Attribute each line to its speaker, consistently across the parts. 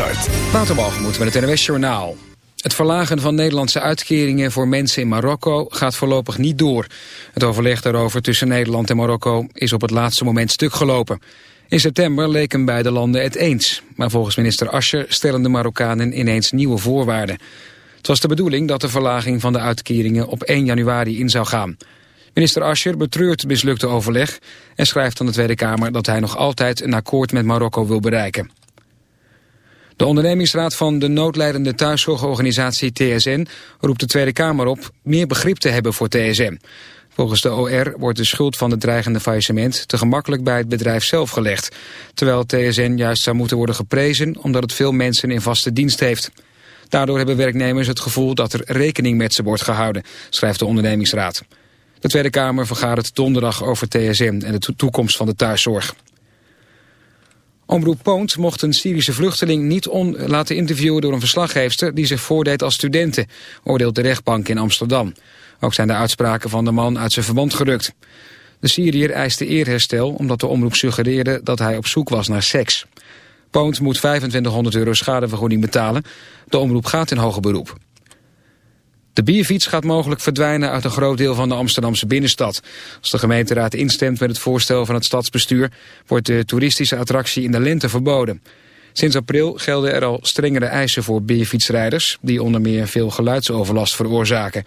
Speaker 1: start.
Speaker 2: Waterbalgemoed met het NWS Journaal. Het verlagen van Nederlandse uitkeringen voor mensen in Marokko gaat voorlopig niet door. Het overleg daarover tussen Nederland en Marokko is op het laatste moment stuk gelopen. In september leken beide landen het eens. Maar volgens minister Ascher stellen de Marokkanen ineens nieuwe voorwaarden. Het was de bedoeling dat de verlaging van de uitkeringen op 1 januari in zou gaan. Minister Ascher betreurt het mislukte overleg en schrijft aan de Tweede Kamer dat hij nog altijd een akkoord met Marokko wil bereiken. De ondernemingsraad van de noodleidende thuiszorgorganisatie TSN roept de Tweede Kamer op meer begrip te hebben voor TSN. Volgens de OR wordt de schuld van het dreigende faillissement te gemakkelijk bij het bedrijf zelf gelegd. Terwijl TSN juist zou moeten worden geprezen omdat het veel mensen in vaste dienst heeft. Daardoor hebben werknemers het gevoel dat er rekening met ze wordt gehouden, schrijft de ondernemingsraad. De Tweede Kamer vergadert donderdag over TSN en de toekomst van de thuiszorg. Omroep Poont mocht een Syrische vluchteling niet on laten interviewen door een verslaggeefster die zich voordeed als studenten, oordeelt de rechtbank in Amsterdam. Ook zijn de uitspraken van de man uit zijn verband gerukt. De Syriër eiste eerherstel omdat de omroep suggereerde dat hij op zoek was naar seks. Poont moet 2500 euro schadevergoeding betalen. De omroep gaat in hoger beroep. De bierfiets gaat mogelijk verdwijnen uit een groot deel van de Amsterdamse binnenstad. Als de gemeenteraad instemt met het voorstel van het stadsbestuur... wordt de toeristische attractie in de lente verboden. Sinds april gelden er al strengere eisen voor bierfietsrijders... die onder meer veel geluidsoverlast veroorzaken.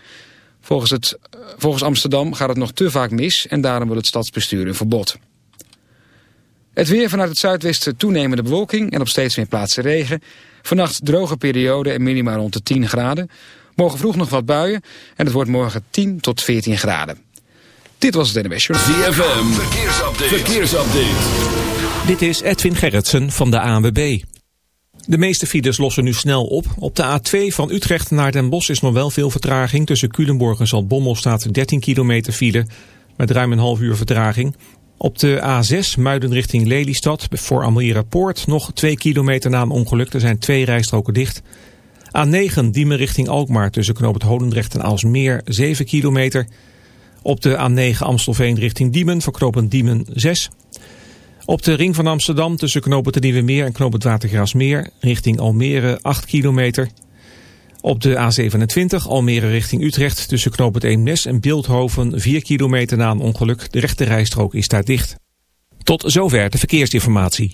Speaker 2: Volgens, het, volgens Amsterdam gaat het nog te vaak mis... en daarom wil het stadsbestuur een verbod. Het weer vanuit het zuidwesten toenemende bewolking... en op steeds meer plaatsen regen. Vannacht droge periode en minima rond de 10 graden... Morgen vroeg nog wat buien en het wordt morgen 10 tot 14 graden. Dit was het NWS Journal.
Speaker 1: ZFM, verkeersupdate. verkeersupdate.
Speaker 3: Dit is Edwin Gerritsen van de ANWB. De meeste files lossen nu snel op. Op de A2 van Utrecht naar Den Bosch is nog wel veel vertraging. Tussen Culemborg en Zaltbommel staat 13 kilometer file met ruim een half uur vertraging. Op de A6 Muiden richting Lelystad voor Almere Poort nog 2 kilometer na een ongeluk. Er zijn twee rijstroken dicht. A9 Diemen richting Alkmaar tussen Knoop het Holendrecht en Aalsmeer 7 kilometer. Op de A9 Amstelveen richting Diemen voor Knoop Diemen 6. Op de ring van Amsterdam tussen Knoop het Nieuwe Meer en Knoop het Watergraasmeer richting Almere 8 kilometer. Op de A27 Almere richting Utrecht tussen Knoop het Eemnes en Beeldhoven 4 kilometer na een ongeluk. De rechte rijstrook is daar dicht. Tot zover de verkeersinformatie.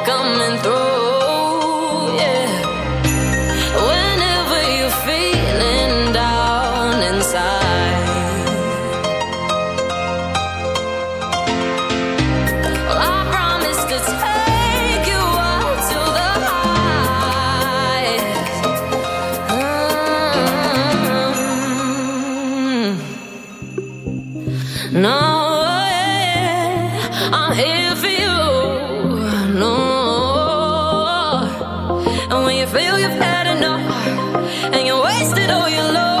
Speaker 4: know you're
Speaker 1: low.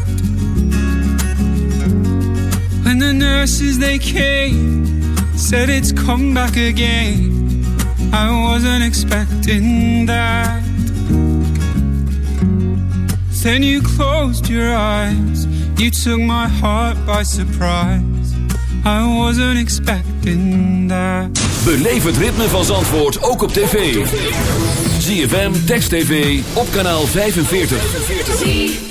Speaker 5: When the nurses they came, said it's come back again. I wasn't expecting that. Then you closed your eyes, you took my heart by surprise. I wasn't expecting that.
Speaker 1: Beleef het ritme van Zandvoort ook op tv. ZFM, Text TV, op kanaal 45.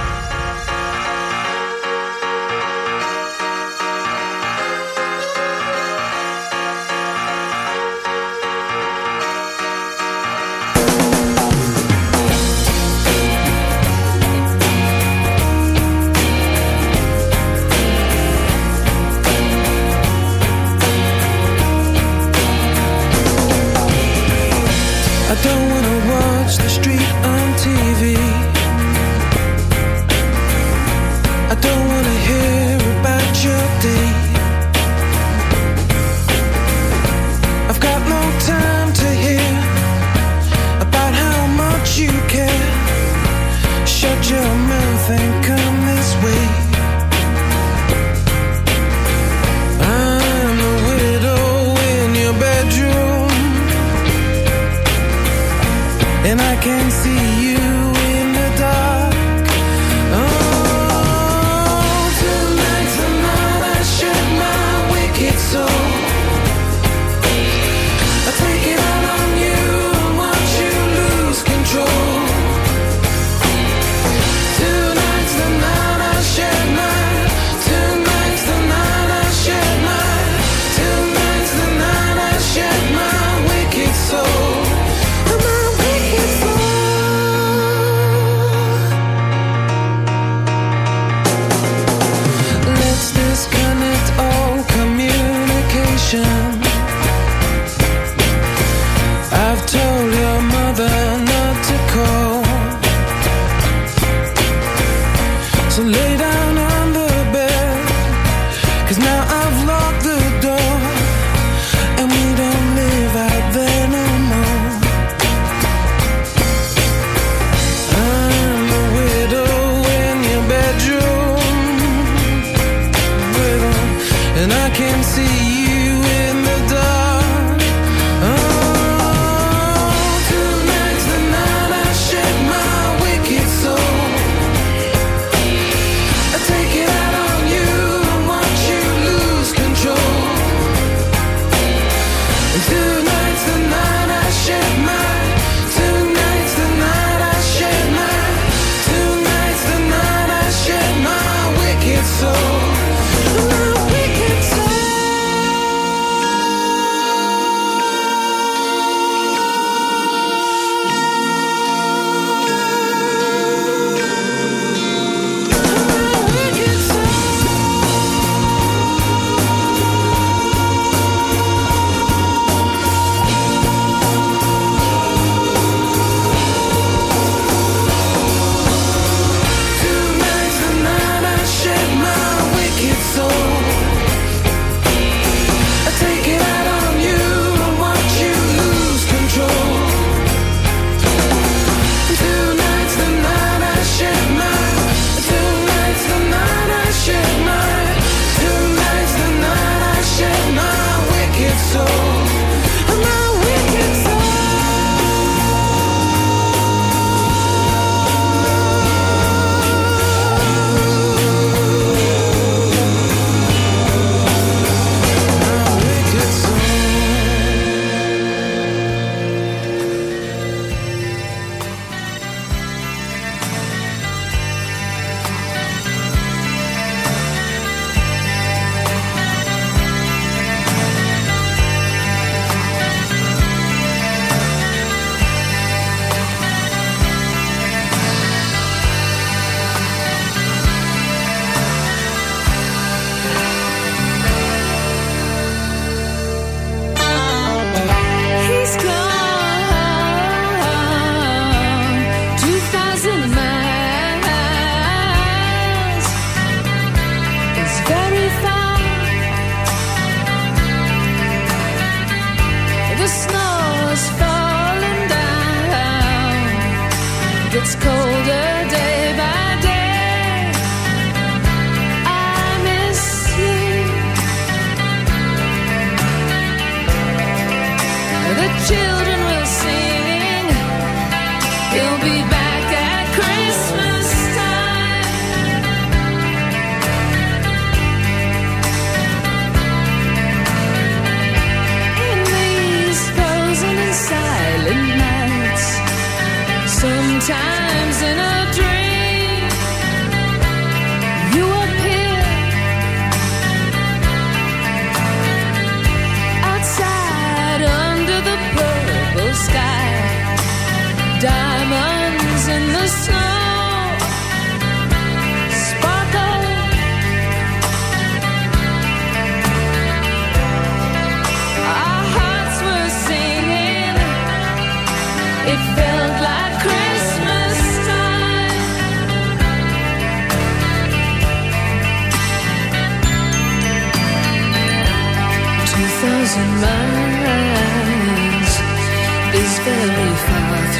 Speaker 5: time.